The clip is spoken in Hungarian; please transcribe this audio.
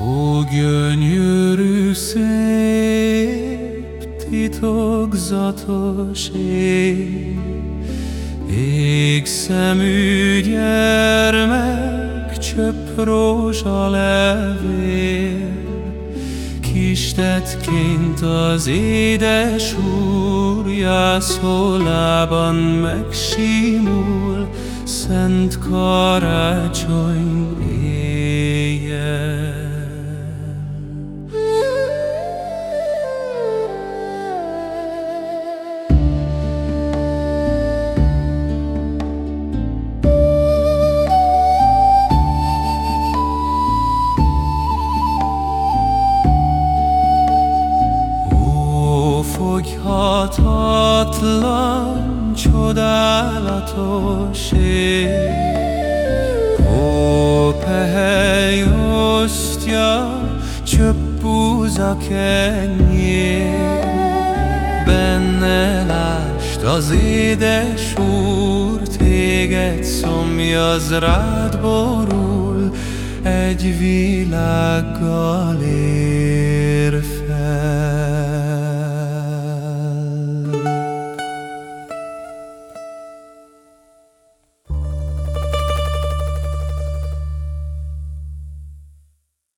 Ó, gyönyörű szép, titokzatos ég, Égszemű gyermek, csöpp rózsa levél, Kistetként az édes úr jászolában megsimul, Szent karácsony ég. Fogyhatatlan, csodálatos ég. Ó, pehely osztja, csöpp búza kenyér. Benne lást az édes úr, téged szomjaz rád borul, egy világgal ér.